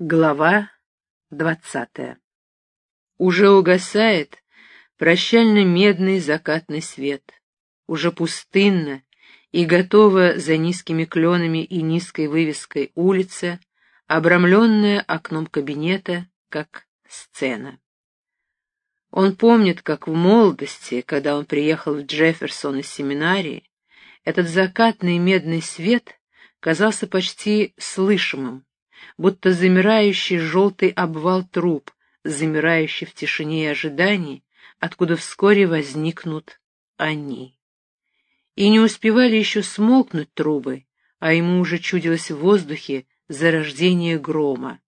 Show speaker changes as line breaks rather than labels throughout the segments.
Глава двадцатая Уже угасает прощально-медный закатный свет. Уже пустынно и готова за низкими кленами и низкой вывеской улица, обрамленная окном кабинета, как сцена. Он помнит, как в молодости, когда он приехал в Джефферсон из семинарии, этот закатный медный свет казался почти слышимым, будто замирающий желтый обвал труб, замирающий в тишине и ожидании, откуда вскоре возникнут они. И не успевали еще смолкнуть трубы, а ему уже чудилось в воздухе зарождение грома,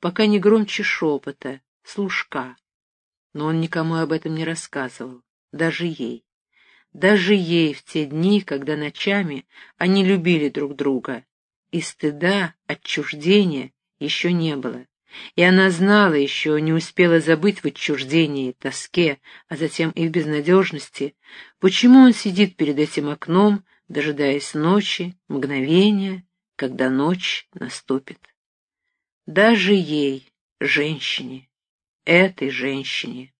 пока не громче шепота, служка. Но он никому об этом не рассказывал, даже ей. Даже ей в те дни, когда ночами они любили друг друга, и стыда, отчуждения еще не было. И она знала, еще не успела забыть в отчуждении, тоске, а затем и в безнадежности, почему он сидит перед этим окном, дожидаясь ночи, мгновения, когда ночь наступит. Даже ей, женщине, этой женщине,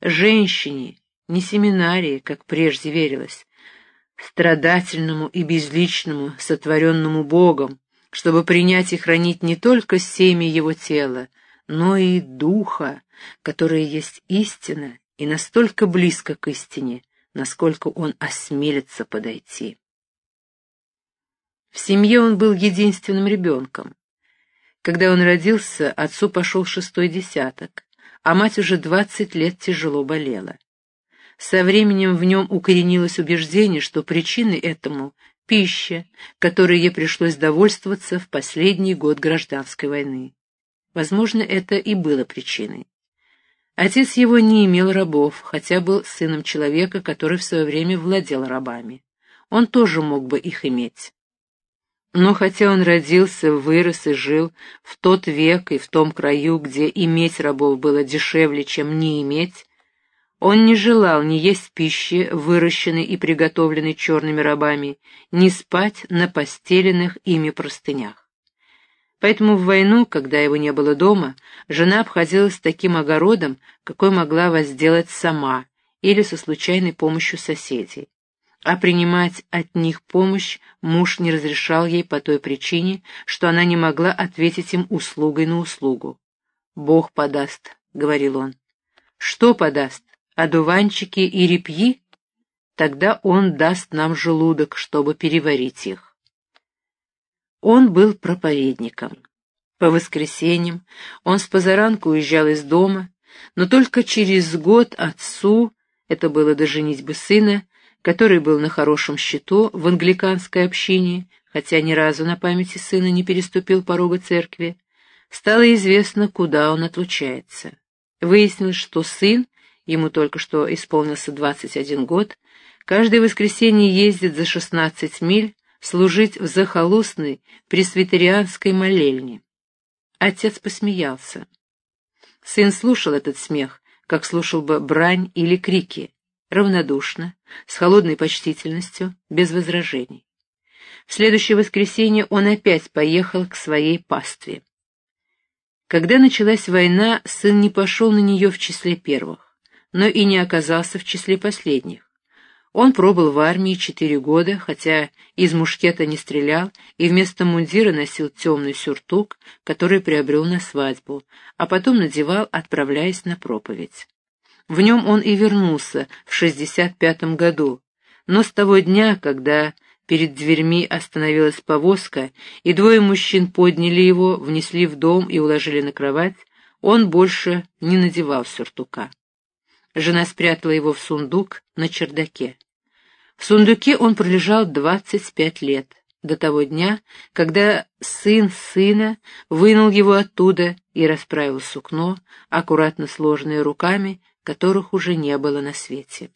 женщине, не семинарии, как прежде верилось, страдательному и безличному, сотворенному Богом, чтобы принять и хранить не только семя его тела, но и духа, которое есть истина и настолько близко к истине, насколько он осмелится подойти. В семье он был единственным ребенком. Когда он родился, отцу пошел шестой десяток, а мать уже двадцать лет тяжело болела. Со временем в нем укоренилось убеждение, что причиной этому — пища, которой ей пришлось довольствоваться в последний год гражданской войны. Возможно, это и было причиной. Отец его не имел рабов, хотя был сыном человека, который в свое время владел рабами. Он тоже мог бы их иметь. Но хотя он родился, вырос и жил в тот век и в том краю, где иметь рабов было дешевле, чем не иметь, он не желал ни есть пищи, выращенной и приготовленной черными рабами, ни спать на постеленных ими простынях. Поэтому в войну, когда его не было дома, жена обходилась таким огородом, какой могла возделать сама или со случайной помощью соседей. А принимать от них помощь муж не разрешал ей по той причине, что она не могла ответить им услугой на услугу. «Бог подаст», — говорил он. «Что подаст? Одуванчики и репьи, тогда он даст нам желудок, чтобы переварить их. Он был проповедником. По воскресеньям он с позаранку уезжал из дома, но только через год отцу, это было до женитьбы сына, который был на хорошем счету в англиканской общине, хотя ни разу на памяти сына не переступил порога церкви, стало известно, куда он отлучается. Выяснилось, что сын ему только что исполнился 21 год, каждое воскресенье ездит за 16 миль служить в захолустной пресвитерианской молельне. Отец посмеялся. Сын слушал этот смех, как слушал бы брань или крики, равнодушно, с холодной почтительностью, без возражений. В следующее воскресенье он опять поехал к своей пастве. Когда началась война, сын не пошел на нее в числе первых но и не оказался в числе последних. Он пробыл в армии четыре года, хотя из мушкета не стрелял и вместо мундира носил темный сюртук, который приобрел на свадьбу, а потом надевал, отправляясь на проповедь. В нем он и вернулся в шестьдесят пятом году, но с того дня, когда перед дверьми остановилась повозка, и двое мужчин подняли его, внесли в дом и уложили на кровать, он больше не надевал сюртука. Жена спрятала его в сундук на чердаке. В сундуке он пролежал двадцать пять лет, до того дня, когда сын сына вынул его оттуда и расправил сукно, аккуратно сложенное руками, которых уже не было на свете.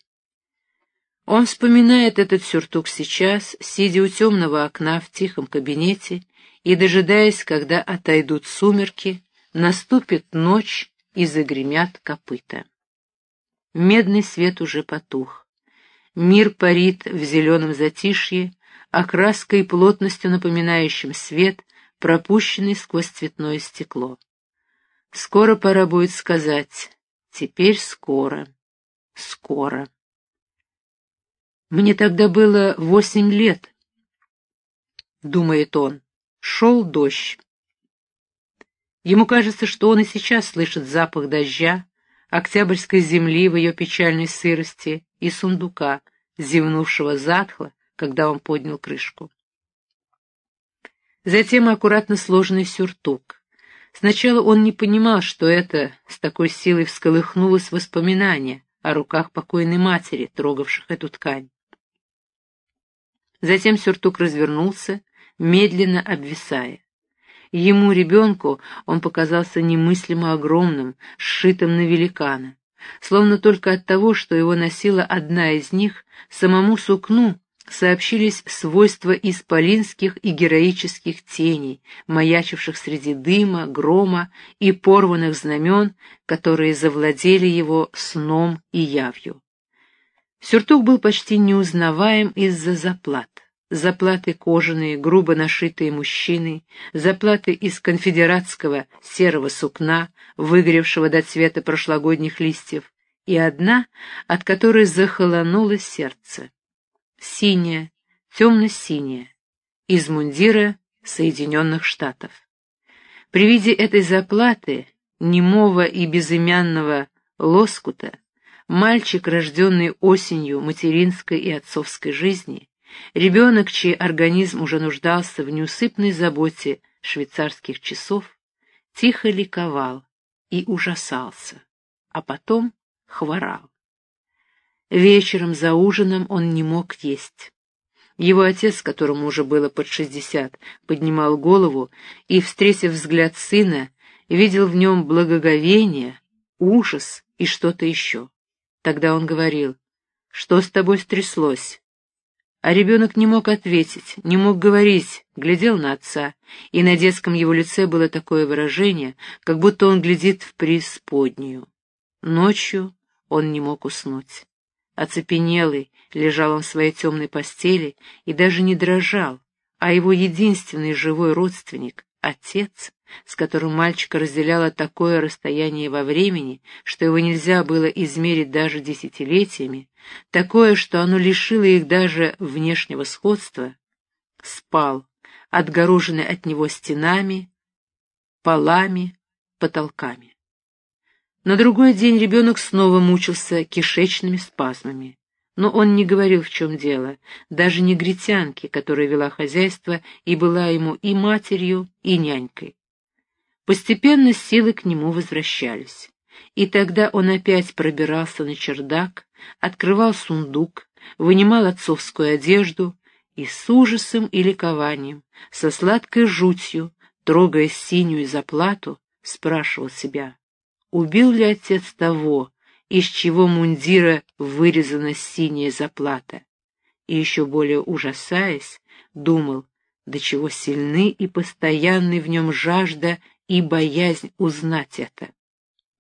Он вспоминает этот сюртук сейчас, сидя у темного окна в тихом кабинете и дожидаясь, когда отойдут сумерки, наступит ночь и загремят копыта. Медный свет уже потух. Мир парит в зеленом затишье, окраской и плотностью напоминающим свет, пропущенный сквозь цветное стекло. Скоро пора будет сказать «теперь скоро, скоро». Мне тогда было восемь лет, — думает он. Шел дождь. Ему кажется, что он и сейчас слышит запах дождя, октябрьской земли в ее печальной сырости и сундука, зевнувшего затхло, когда он поднял крышку. Затем аккуратно сложенный сюртук. Сначала он не понимал, что это с такой силой всколыхнулось воспоминание о руках покойной матери, трогавших эту ткань. Затем сюртук развернулся, медленно обвисая. Ему, ребенку, он показался немыслимо огромным, сшитым на великана. Словно только от того, что его носила одна из них, самому сукну сообщились свойства исполинских и героических теней, маячивших среди дыма, грома и порванных знамен, которые завладели его сном и явью. Сюртук был почти неузнаваем из-за заплат. Заплаты кожаные, грубо нашитые мужчины, заплаты из конфедератского серого сукна, выгоревшего до цвета прошлогодних листьев, и одна, от которой захолонуло сердце синяя, темно-синяя, из мундира Соединенных Штатов. При виде этой заплаты, немого и безымянного лоскута, мальчик, рожденный осенью материнской и отцовской жизни, ребенок, чей организм уже нуждался в неусыпной заботе швейцарских часов, тихо ликовал и ужасался, а потом хворал. Вечером за ужином он не мог есть. Его отец, которому уже было под шестьдесят, поднимал голову и, встретив взгляд сына, видел в нем благоговение, ужас и что-то еще. Тогда он говорил, «Что с тобой стряслось?» А ребенок не мог ответить, не мог говорить, глядел на отца, и на детском его лице было такое выражение, как будто он глядит в преисподнюю. Ночью он не мог уснуть. Оцепенелый, лежал он в своей темной постели и даже не дрожал, а его единственный живой родственник, отец, с которым мальчика разделяло такое расстояние во времени, что его нельзя было измерить даже десятилетиями, такое, что оно лишило их даже внешнего сходства, спал, отгороженный от него стенами, полами, потолками. На другой день ребенок снова мучился кишечными спазмами. Но он не говорил, в чем дело, даже негритянке, которая вела хозяйство и была ему и матерью, и нянькой. Постепенно силы к нему возвращались. И тогда он опять пробирался на чердак, открывал сундук, вынимал отцовскую одежду и с ужасом и ликованием, со сладкой жутью, трогая синюю заплату, спрашивал себя, убил ли отец того, из чего мундира вырезана синяя заплата. И еще более ужасаясь, думал, до чего сильны и постоянны в нем жажда и боязнь узнать это.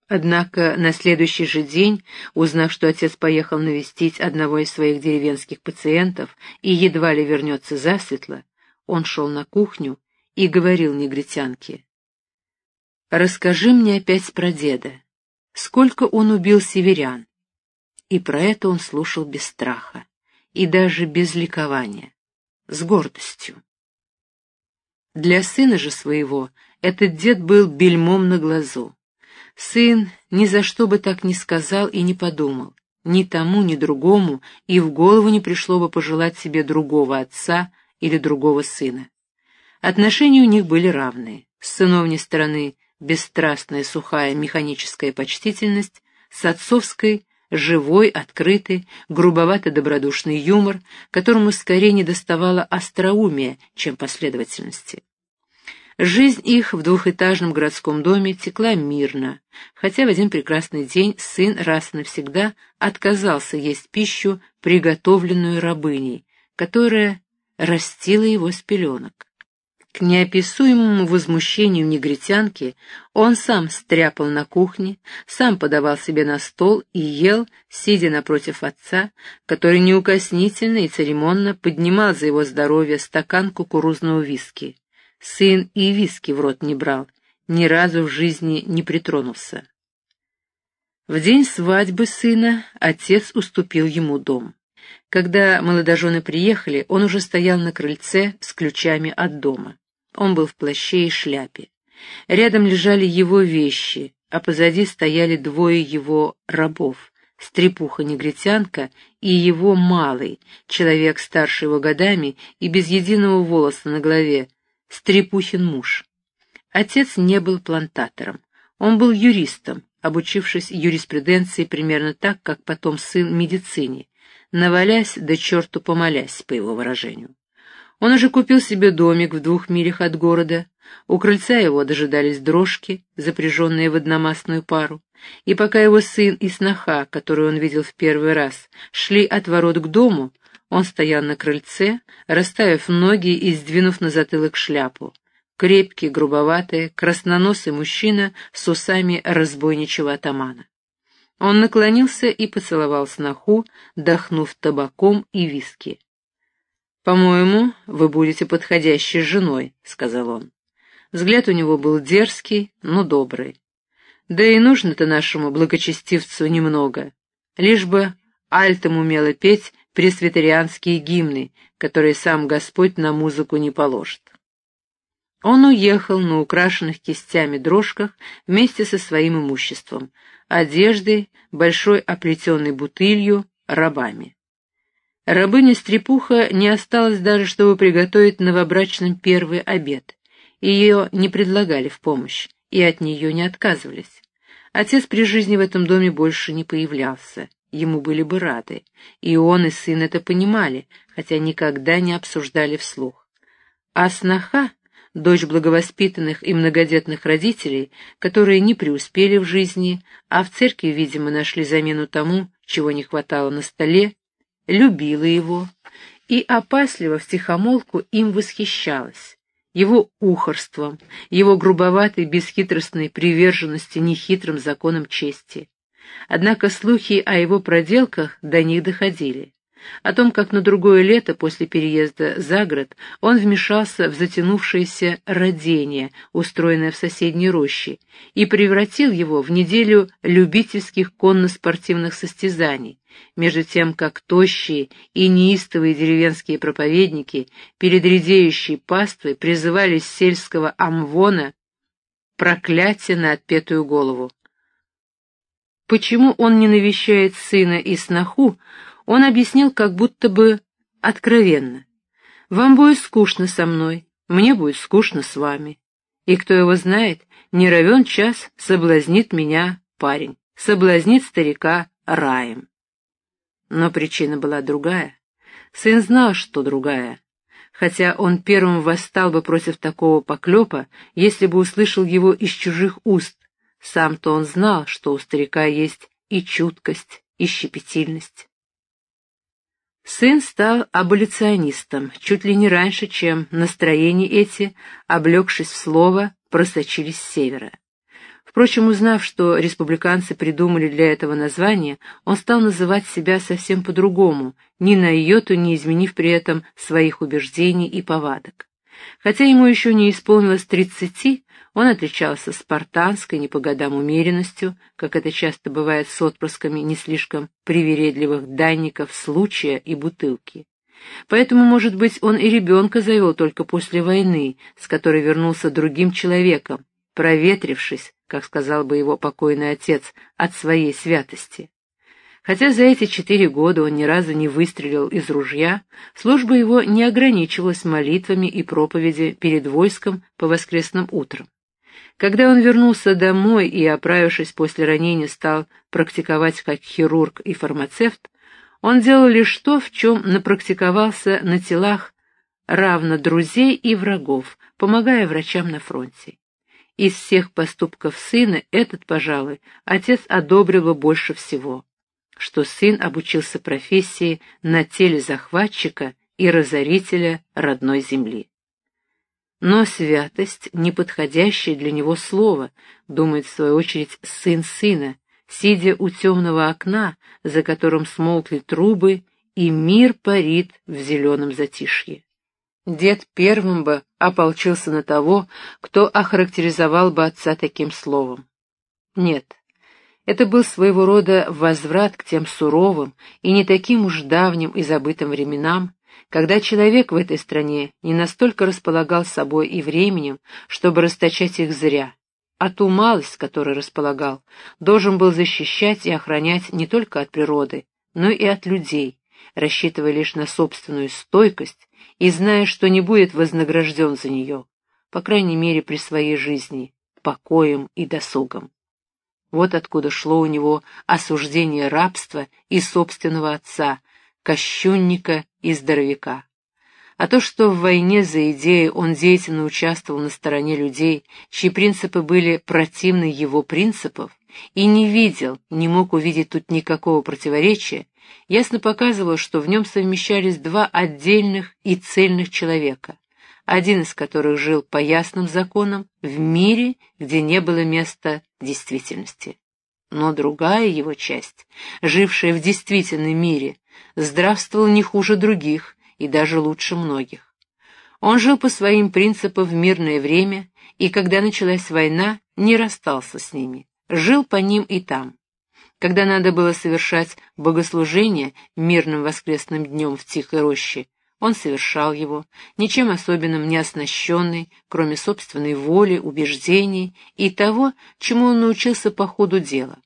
Однако на следующий же день, узнав, что отец поехал навестить одного из своих деревенских пациентов и едва ли вернется засветло, он шел на кухню и говорил негритянке, Расскажи мне опять про деда. Сколько он убил северян? И про это он слушал без страха, и даже без ликования, с гордостью. Для сына же своего этот дед был бельмом на глазу. Сын ни за что бы так не сказал и не подумал, ни тому, ни другому, и в голову не пришло бы пожелать себе другого отца или другого сына. Отношения у них были равные. С сыновней стороны бесстрастная сухая механическая почтительность, с отцовской живой, открытый, грубовато-добродушный юмор, которому скорее недоставало остроумия, чем последовательности. Жизнь их в двухэтажном городском доме текла мирно, хотя в один прекрасный день сын раз и навсегда отказался есть пищу, приготовленную рабыней, которая растила его с пеленок. К неописуемому возмущению негритянки он сам стряпал на кухне, сам подавал себе на стол и ел, сидя напротив отца, который неукоснительно и церемонно поднимал за его здоровье стакан кукурузного виски. Сын и виски в рот не брал, ни разу в жизни не притронулся. В день свадьбы сына отец уступил ему дом. Когда молодожены приехали, он уже стоял на крыльце с ключами от дома. Он был в плаще и шляпе. Рядом лежали его вещи, а позади стояли двое его рабов, стрепуха-негритянка и его малый, человек старше его годами и без единого волоса на голове, стрепухин муж. Отец не был плантатором, он был юристом, обучившись юриспруденции примерно так, как потом сын медицине, навалясь да черту помолясь, по его выражению. Он уже купил себе домик в двух милях от города, у крыльца его дожидались дрожки, запряженные в одномастную пару, и пока его сын и сноха, которую он видел в первый раз, шли от ворот к дому, он стоял на крыльце, расставив ноги и сдвинув на затылок шляпу. Крепкий, грубоватый, красноносый мужчина с усами разбойничего атамана. Он наклонился и поцеловал сноху, дохнув табаком и виски. «По-моему, вы будете подходящей женой», — сказал он. Взгляд у него был дерзкий, но добрый. Да и нужно-то нашему благочестивцу немного. Лишь бы альтом умело петь пресвитерианские гимны, которые сам Господь на музыку не положит. Он уехал на украшенных кистями дрожках вместе со своим имуществом, одеждой, большой оплетенной бутылью, рабами. Рабыня-стрепуха не осталось даже, чтобы приготовить новобрачным первый обед. Ее не предлагали в помощь, и от нее не отказывались. Отец при жизни в этом доме больше не появлялся, ему были бы рады, и он и сын это понимали, хотя никогда не обсуждали вслух. А сноха, дочь благовоспитанных и многодетных родителей, которые не преуспели в жизни, а в церкви, видимо, нашли замену тому, чего не хватало на столе, любила его и опасливо втихомолку им восхищалась, его ухорством, его грубоватой бесхитростной приверженности нехитрым законам чести. Однако слухи о его проделках до них доходили о том, как на другое лето после переезда за город он вмешался в затянувшееся родение, устроенное в соседней роще, и превратил его в неделю любительских конно-спортивных состязаний, между тем как тощие и неистовые деревенские проповедники перед редеющей паствой призывали с сельского амвона проклятие на отпетую голову. Почему он не навещает сына и сноху, он объяснил как будто бы откровенно. «Вам будет скучно со мной, мне будет скучно с вами. И кто его знает, не равен час соблазнит меня парень, соблазнит старика раем». Но причина была другая. Сын знал, что другая. Хотя он первым восстал бы против такого поклепа, если бы услышал его из чужих уст. Сам-то он знал, что у старика есть и чуткость, и щепетильность. Сын стал аболиционистом чуть ли не раньше, чем настроения эти, облегшись в слово, просочились с севера. Впрочем, узнав, что республиканцы придумали для этого название, он стал называть себя совсем по-другому, ни на йоту не изменив при этом своих убеждений и повадок. Хотя ему еще не исполнилось тридцати, он отличался спартанской, не по годам умеренностью, как это часто бывает с отпрысками не слишком привередливых данников случая и бутылки. Поэтому, может быть, он и ребенка завел только после войны, с которой вернулся другим человеком, проветрившись, как сказал бы его покойный отец, от своей святости. Хотя за эти четыре года он ни разу не выстрелил из ружья, служба его не ограничивалась молитвами и проповеди перед войском по воскресным утрам. Когда он вернулся домой и, оправившись после ранения, стал практиковать как хирург и фармацевт, он делал лишь то, в чем напрактиковался на телах равно друзей и врагов, помогая врачам на фронте. Из всех поступков сына этот, пожалуй, отец одобрил бы больше всего что сын обучился профессии на теле захватчика и разорителя родной земли. Но святость — неподходящее для него слово, думает в свою очередь сын сына, сидя у темного окна, за которым смолкли трубы, и мир парит в зеленом затишье. Дед первым бы ополчился на того, кто охарактеризовал бы отца таким словом. Нет, это был своего рода возврат к тем суровым и не таким уж давним и забытым временам, когда человек в этой стране не настолько располагал собой и временем, чтобы расточать их зря, а ту малость, которой располагал, должен был защищать и охранять не только от природы, но и от людей, рассчитывая лишь на собственную стойкость и зная, что не будет вознагражден за нее, по крайней мере при своей жизни, покоем и досугом. Вот откуда шло у него осуждение рабства и собственного отца, кощунника и здоровяка. А то, что в войне за идеи он деятельно участвовал на стороне людей, чьи принципы были противны его принципов, и не видел, не мог увидеть тут никакого противоречия, ясно показывало, что в нем совмещались два отдельных и цельных человека, один из которых жил по ясным законам в мире, где не было места действительности. Но другая его часть, жившая в действительном мире, здравствовала не хуже других и даже лучше многих. Он жил по своим принципам в мирное время, и когда началась война, не расстался с ними, жил по ним и там. Когда надо было совершать богослужение мирным воскресным днем в тихой роще, он совершал его, ничем особенным не оснащенный, кроме собственной воли, убеждений и того, чему он научился по ходу дела.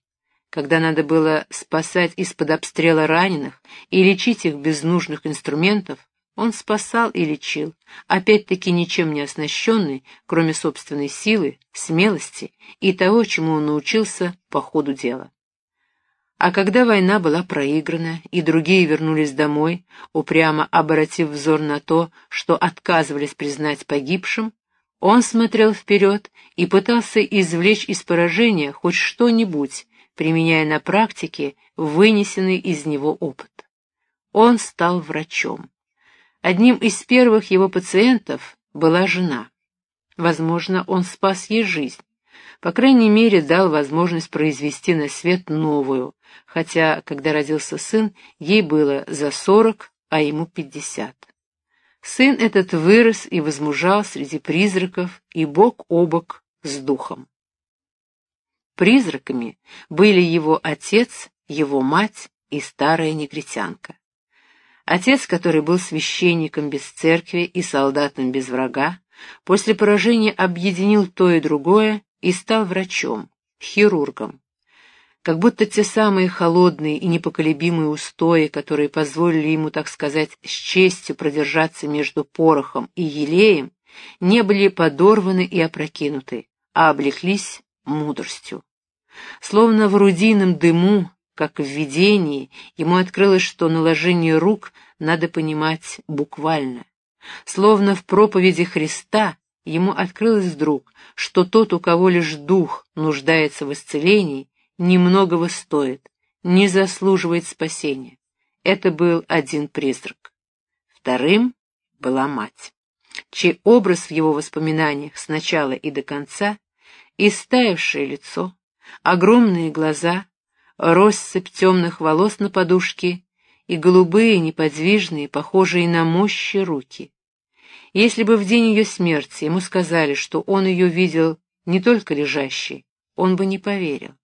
Когда надо было спасать из-под обстрела раненых и лечить их без нужных инструментов, он спасал и лечил, опять-таки ничем не оснащенный, кроме собственной силы, смелости и того, чему он научился по ходу дела. А когда война была проиграна, и другие вернулись домой, упрямо обратив взор на то, что отказывались признать погибшим, он смотрел вперед и пытался извлечь из поражения хоть что-нибудь, применяя на практике вынесенный из него опыт. Он стал врачом. Одним из первых его пациентов была жена. Возможно, он спас ей жизнь. По крайней мере, дал возможность произвести на свет новую, хотя, когда родился сын, ей было за сорок, а ему пятьдесят. Сын этот вырос и возмужал среди призраков и бок о бок с духом. Призраками были его отец, его мать и старая негритянка. Отец, который был священником без церкви и солдатом без врага, после поражения объединил то и другое и стал врачом, хирургом. Как будто те самые холодные и непоколебимые устои, которые позволили ему, так сказать, с честью продержаться между порохом и елеем, не были подорваны и опрокинуты, а облеклись мудростью. Словно в рудийном дыму, как в видении, ему открылось, что наложение рук надо понимать буквально. Словно в проповеди Христа ему открылось вдруг, что тот, у кого лишь дух нуждается в исцелении, немногого стоит, не заслуживает спасения. Это был один призрак. Вторым была мать, чей образ в его воспоминаниях с начала и до конца, истаявшее лицо, огромные глаза, россыпь темных волос на подушке и голубые, неподвижные, похожие на мощи руки. Если бы в день ее смерти ему сказали, что он ее видел не только лежащей, он бы не поверил.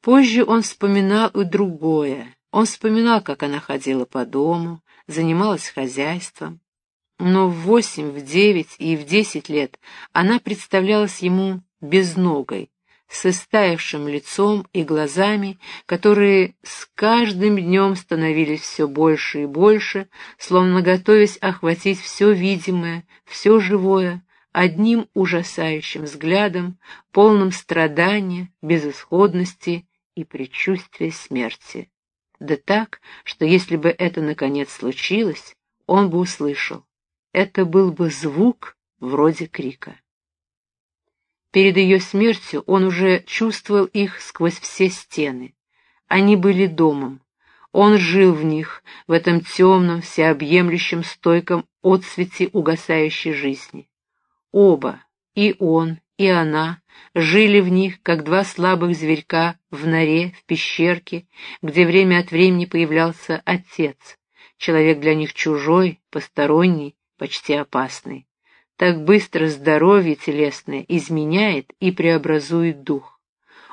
Позже он вспоминал и другое. Он вспоминал, как она ходила по дому, занималась хозяйством. Но в восемь, в девять и в десять лет она представлялась ему безногой, с истаявшим лицом и глазами, которые с каждым днем становились все больше и больше, словно готовясь охватить все видимое, все живое, одним ужасающим взглядом, полным страдания, безысходности и предчувствия смерти. Да так, что если бы это наконец случилось, он бы услышал. Это был бы звук вроде крика. Перед ее смертью он уже чувствовал их сквозь все стены. Они были домом. Он жил в них, в этом темном, всеобъемлющем, стойком отсвете угасающей жизни. Оба, и он, и она, жили в них, как два слабых зверька в норе, в пещерке, где время от времени появлялся отец, человек для них чужой, посторонний, почти опасный. Так быстро здоровье телесное изменяет и преобразует дух.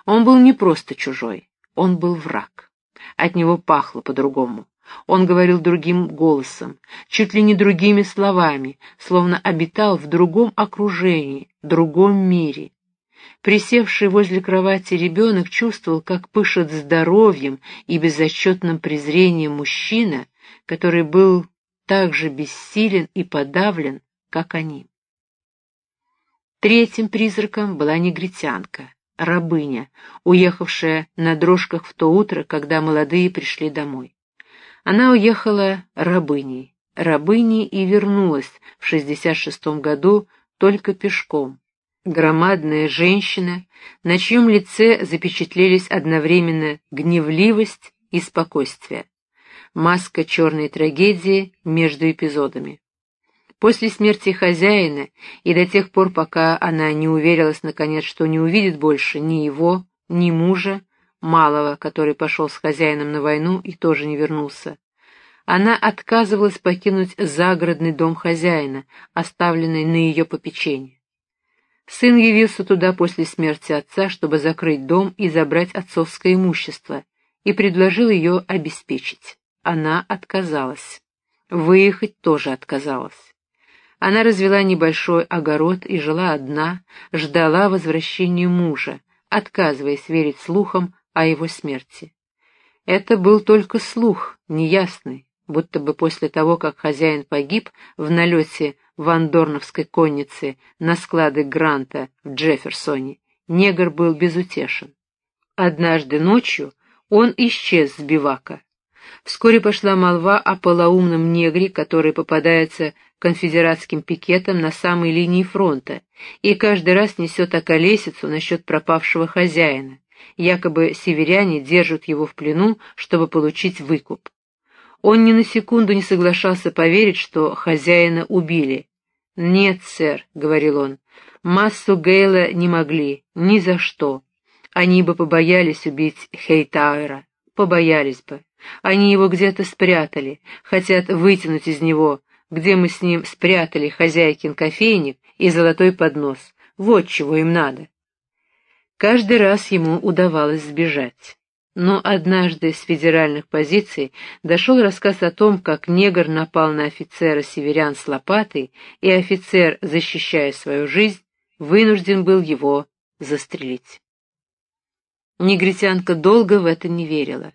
Он был не просто чужой, он был враг. От него пахло по-другому. Он говорил другим голосом, чуть ли не другими словами, словно обитал в другом окружении, другом мире. Присевший возле кровати ребенок чувствовал, как пышет здоровьем и безотчетным презрением мужчина, который был так же бессилен и подавлен, как они. Третьим призраком была негритянка, рабыня, уехавшая на дрожках в то утро, когда молодые пришли домой. Она уехала рабыней, рабыней и вернулась в 66 году только пешком. Громадная женщина, на чьем лице запечатлелись одновременно гневливость и спокойствие. Маска черной трагедии между эпизодами. После смерти хозяина и до тех пор, пока она не уверилась наконец, что не увидит больше ни его, ни мужа, малого, который пошел с хозяином на войну и тоже не вернулся, она отказывалась покинуть загородный дом хозяина, оставленный на ее попечение. Сын явился туда после смерти отца, чтобы закрыть дом и забрать отцовское имущество, и предложил ее обеспечить. Она отказалась. Выехать тоже отказалась. Она развела небольшой огород и жила одна, ждала возвращения мужа, отказываясь верить слухам о его смерти. Это был только слух, неясный, будто бы после того, как хозяин погиб в налете вандорновской конницы на склады Гранта в Джефферсоне, негр был безутешен. Однажды ночью он исчез с бивака. Вскоре пошла молва о полоумном негре, который попадается конфедератским пикетом на самой линии фронта и каждый раз несет околесицу насчет пропавшего хозяина. Якобы северяне держат его в плену, чтобы получить выкуп. Он ни на секунду не соглашался поверить, что хозяина убили. «Нет, сэр», — говорил он, — «массу Гейла не могли, ни за что. Они бы побоялись убить Хейтауэра, побоялись бы. Они его где-то спрятали, хотят вытянуть из него, где мы с ним спрятали хозяйкин кофейник и золотой поднос. Вот чего им надо. Каждый раз ему удавалось сбежать. Но однажды с федеральных позиций дошел рассказ о том, как негр напал на офицера северян с лопатой, и офицер, защищая свою жизнь, вынужден был его застрелить. Негритянка долго в это не верила.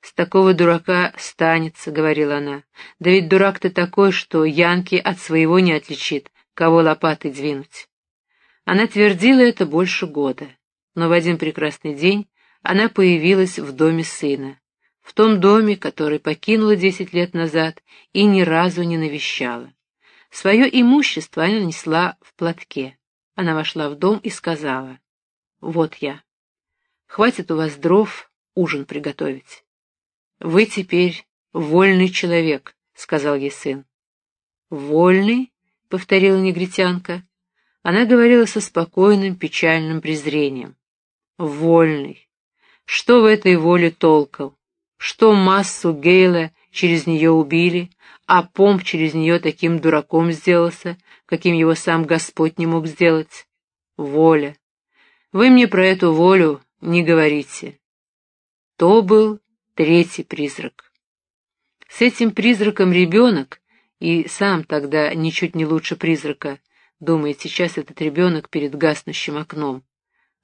«С такого дурака станется», — говорила она. «Да ведь дурак ты такой, что Янки от своего не отличит, кого лопатой двинуть». Она твердила это больше года, но в один прекрасный день она появилась в доме сына, в том доме, который покинула десять лет назад и ни разу не навещала. Свое имущество она несла в платке. Она вошла в дом и сказала, «Вот я. Хватит у вас дров ужин приготовить». «Вы теперь вольный человек», — сказал ей сын. «Вольный?» — повторила негритянка. Она говорила со спокойным, печальным презрением. «Вольный. Что в этой воле толков? Что массу Гейла через нее убили, а Помп через нее таким дураком сделался, каким его сам Господь не мог сделать? Воля. Вы мне про эту волю не говорите. То был третий призрак. С этим призраком ребенок, и сам тогда ничуть не лучше призрака, думает сейчас этот ребенок перед гаснущим окном,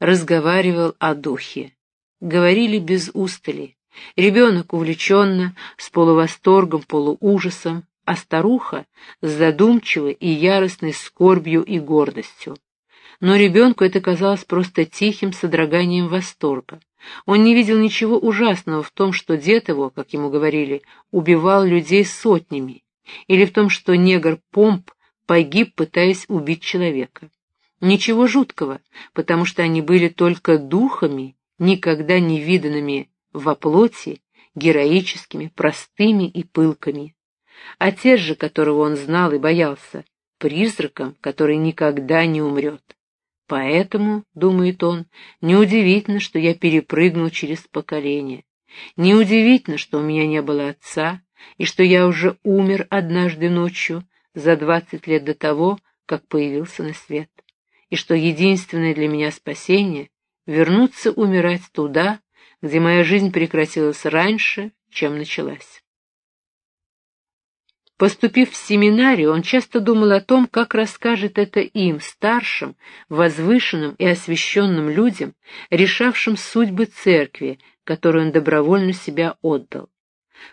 разговаривал о духе. Говорили без устали. Ребенок увлеченно, с полувосторгом, полуужасом, а старуха с задумчивой и яростной скорбью и гордостью. Но ребенку это казалось просто тихим содроганием восторга. Он не видел ничего ужасного в том, что дед его, как ему говорили, убивал людей сотнями, или в том, что негр Помп погиб, пытаясь убить человека. Ничего жуткого, потому что они были только духами, никогда не виданными во плоти, героическими, простыми и пылками. Отец же, которого он знал и боялся, призраком, который никогда не умрет. Поэтому, думает он, неудивительно, что я перепрыгнул через поколение. Неудивительно, что у меня не было отца, и что я уже умер однажды ночью, за двадцать лет до того, как появился на свет, и что единственное для меня спасение — вернуться умирать туда, где моя жизнь прекратилась раньше, чем началась. Поступив в семинарию, он часто думал о том, как расскажет это им, старшим, возвышенным и освященным людям, решавшим судьбы церкви, которой он добровольно себя отдал.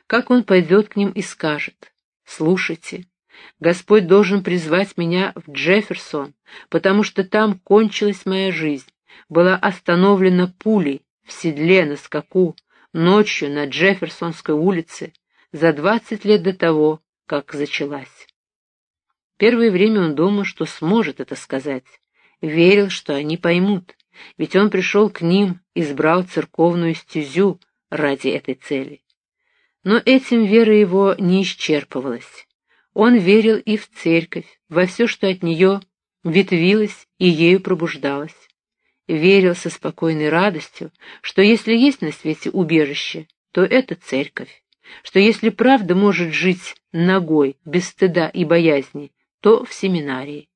Как он пойдет к ним и скажет, «Слушайте, Господь должен призвать меня в Джефферсон, потому что там кончилась моя жизнь, была остановлена пулей в седле на скаку, ночью на Джефферсонской улице, за двадцать лет до того, как зачалась. Первое время он думал, что сможет это сказать, верил, что они поймут, ведь он пришел к ним, избрал церковную стезю ради этой цели. Но этим вера его не исчерпывалась. Он верил и в церковь, во все, что от нее ветвилось и ею пробуждалось. Верил со спокойной радостью, что если есть на свете убежище, то это церковь что если правда может жить ногой, без стыда и боязни, то в семинарии.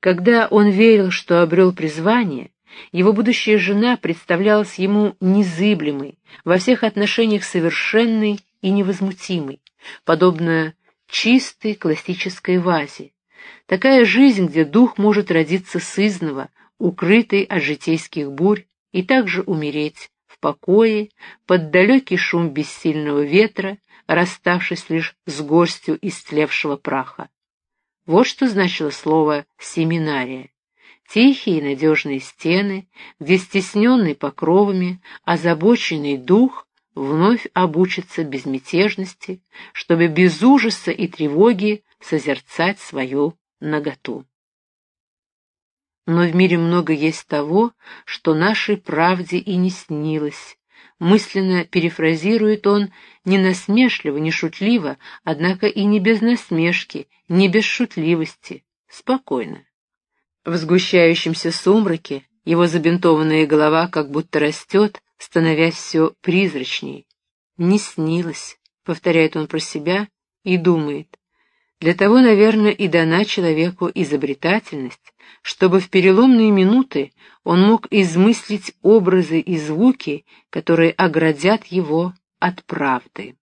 Когда он верил, что обрел призвание, его будущая жена представлялась ему незыблемой, во всех отношениях совершенной и невозмутимой, подобно чистой классической вазе. Такая жизнь, где дух может родиться сызново, укрытый от житейских бурь, и также умереть, покое, под далекий шум бессильного ветра, расставшись лишь с горстью истлевшего праха. Вот что значило слово «семинария». Тихие и надежные стены, где стесненный покровами, озабоченный дух вновь обучится безмятежности, чтобы без ужаса и тревоги созерцать свою наготу. Но в мире много есть того, что нашей правде и не снилось. Мысленно перефразирует он не насмешливо, не шутливо, однако и не без насмешки, не без шутливости, спокойно. В сгущающемся сумраке его забинтованная голова как будто растет, становясь все призрачней. «Не снилось», — повторяет он про себя и думает. Для того, наверное, и дана человеку изобретательность, чтобы в переломные минуты он мог измыслить образы и звуки, которые оградят его от правды.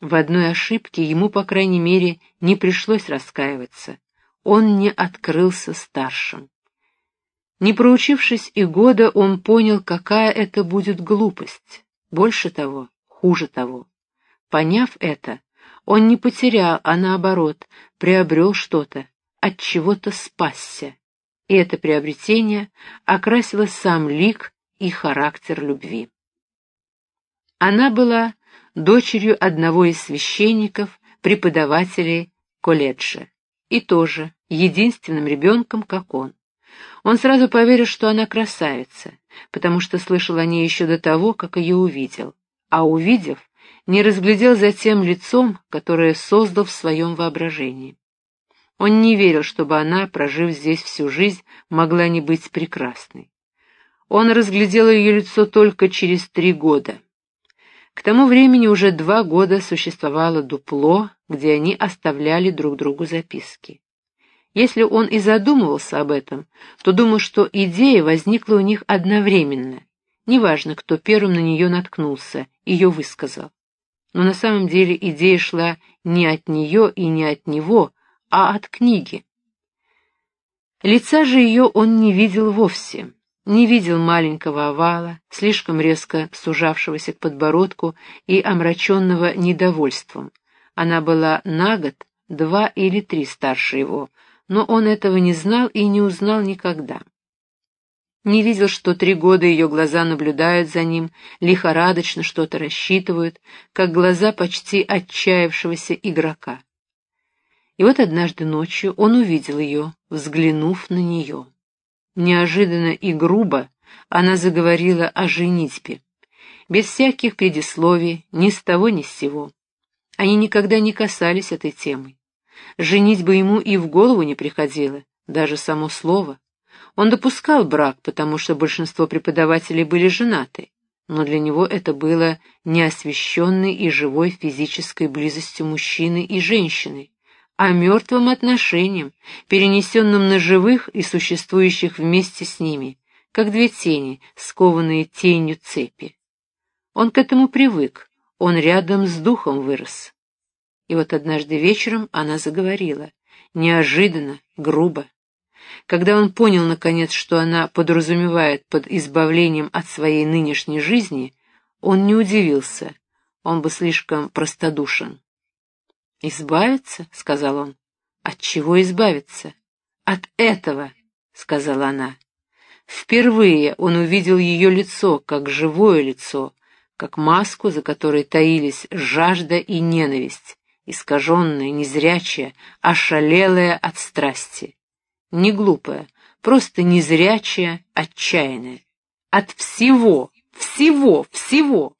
В одной ошибке ему, по крайней мере, не пришлось раскаиваться. Он не открылся старшим. Не проучившись и года, он понял, какая это будет глупость. Больше того, хуже того. Поняв это, он не потерял, а наоборот, приобрел что-то, от чего-то спасся, и это приобретение окрасило сам лик и характер любви. Она была дочерью одного из священников, преподавателей колледжа, и тоже единственным ребенком, как он. Он сразу поверил, что она красавица, потому что слышал о ней еще до того, как ее увидел, а увидев, не разглядел затем лицом, которое создал в своем воображении. Он не верил, чтобы она, прожив здесь всю жизнь, могла не быть прекрасной. Он разглядел ее лицо только через три года. К тому времени уже два года существовало дупло, где они оставляли друг другу записки. Если он и задумывался об этом, то думал, что идея возникла у них одновременно. Неважно, кто первым на нее наткнулся, ее высказал. Но на самом деле идея шла не от нее и не от него, а от книги. Лица же ее он не видел вовсе, не видел маленького овала, слишком резко сужавшегося к подбородку и омраченного недовольством. Она была на год, два или три старше его, но он этого не знал и не узнал никогда. Не видел, что три года ее глаза наблюдают за ним, лихорадочно что-то рассчитывают, как глаза почти отчаявшегося игрока. И вот однажды ночью он увидел ее, взглянув на нее. Неожиданно и грубо она заговорила о женитьбе, без всяких предисловий, ни с того ни с сего. Они никогда не касались этой темы. Женить бы ему и в голову не приходило, даже само слово. Он допускал брак, потому что большинство преподавателей были женаты, но для него это было неосвещенной и живой физической близостью мужчины и женщины, а мертвым отношениям, перенесенным на живых и существующих вместе с ними, как две тени, скованные тенью цепи. Он к этому привык, он рядом с духом вырос. И вот однажды вечером она заговорила, неожиданно, грубо. Когда он понял, наконец, что она подразумевает под избавлением от своей нынешней жизни, он не удивился, он бы слишком простодушен. «Избавиться?» — сказал он. «От чего избавиться?» «От этого!» — сказала она. Впервые он увидел ее лицо, как живое лицо, как маску, за которой таились жажда и ненависть, искаженная, незрячая, ошалелая от страсти. Не глупая, просто незрячая, отчаянная. От всего, всего, всего.